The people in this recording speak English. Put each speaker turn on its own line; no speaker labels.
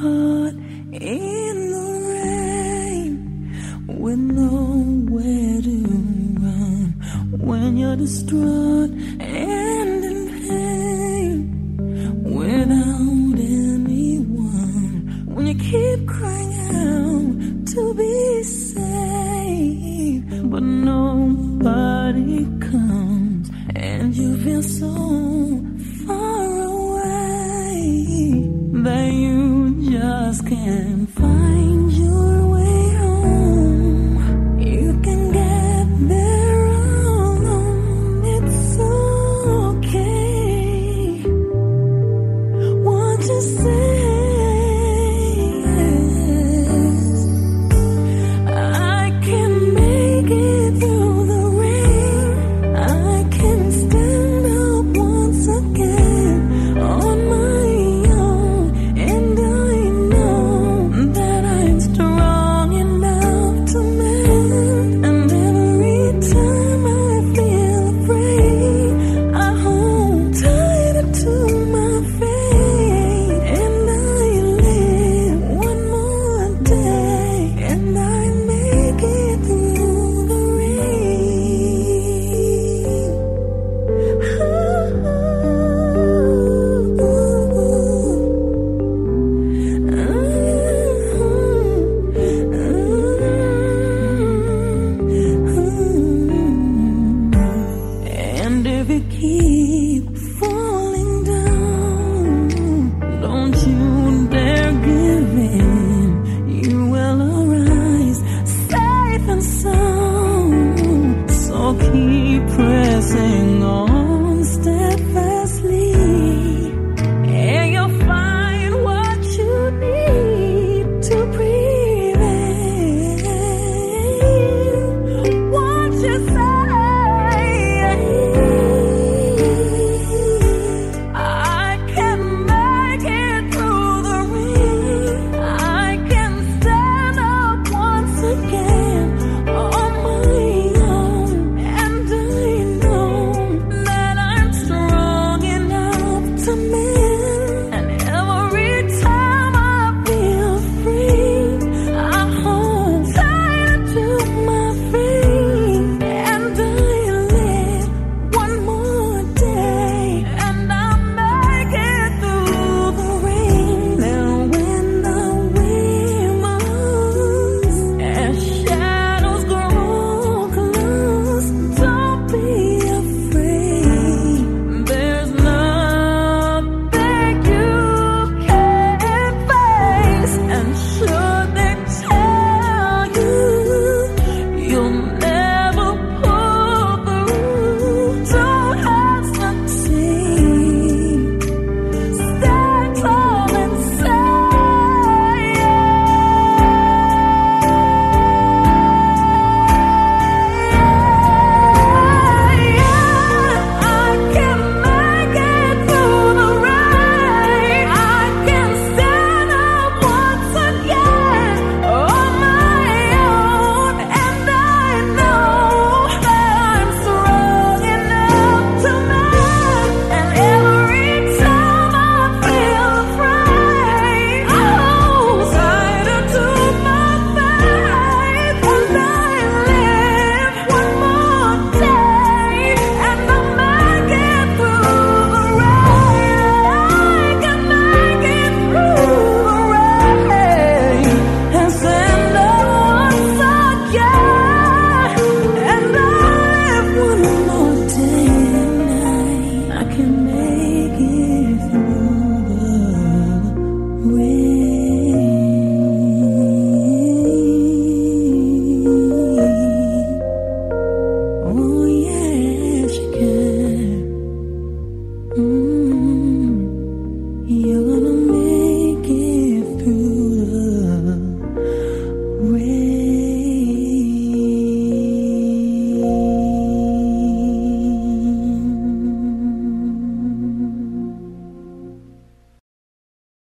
caught in the rain with nowhere to run. When you're distraught and in pain without anyone. When you keep crying out to be saved, but nobody comes and you feel so. skin Mm.